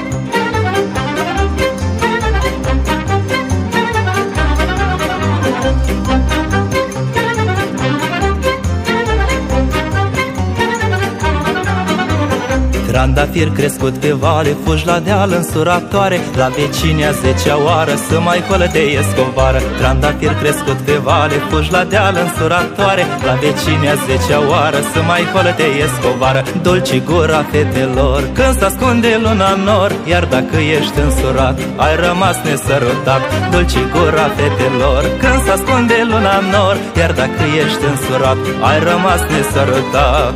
Thank you. Trandafir crescut pe vale Fugi la deal în suratoare La vecini a zecea oară Să mai hălăteiesc o vară. Trandafir crescut pe vale Fugi la deal în suratoare La vecini a zecea oară Să mai hălăteiesc o vară. Dulci gura fetelor Când se ascunde luna nor. Iar dacă ești însurat Ai rămas nesărutat. Dulci gura fetelor Când se ascunde luna nor. Iar dacă ești însurat Ai rămas nesărutat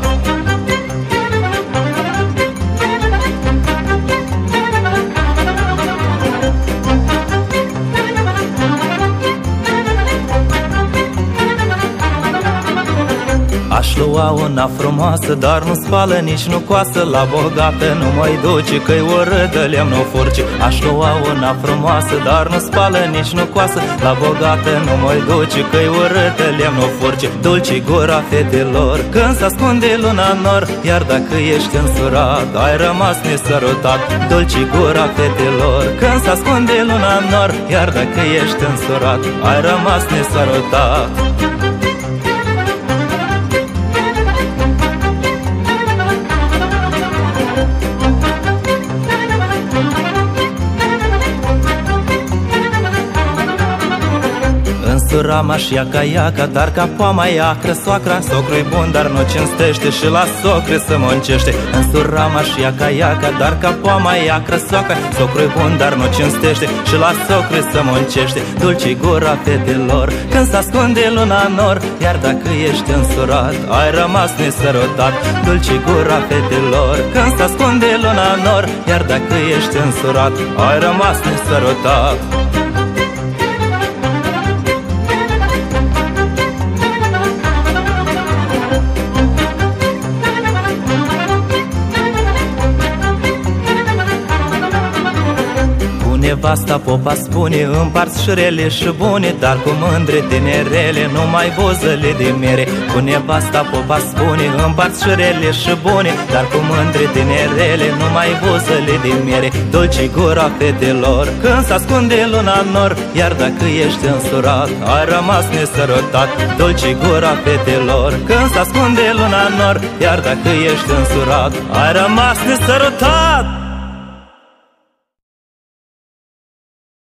Aș lua una frumoasă, dar nu spală, nici nu coasă. La bogată nu mai duce, că-i urâtă lemn o furci Aș lua una frumoasă, dar nu spală, nici nu coasă. La bogată nu mai duce, că-i urâtă lemn o furci Dulci gura fetelor, când se ascunde luna nor Iar dacă ești însurat, ai rămas nesărutat. Dulci gura fetelor, când se ascunde luna nor Iar dacă ești însurat, ai rămas nesărutat Sura maș iaca iaca, dar ca poama iacră Soacra socru bun, dar nu cinstește Și la socre să muncește. În sura maș iaca iaca, dar ca poama iacră Soacra socru bun, dar nu cinstește Și la socre să muncește. Dulci gura fetelor Când se ascunde luna nor Iar dacă ești însurat Ai rămas nesărutat. Dulci gura fetelor Când se ascunde luna nor Iar dacă ești însurat Ai rămas nesărutat Nevasta popa spune Împarți și șrele și bune Dar cu mândre tinerele Numai bozăle de mere. Cu nevasta popa spune Împarți și șrele și bune Dar cu mândre tinerele Numai bozăle de mere. Dulci gura fetelor Când se ascunde luna nor Iar dacă ești însurat Ai rămas nesărutat Dulci gura fetelor Când se ascunde luna nor Iar dacă ești însurat Ai rămas nesărutat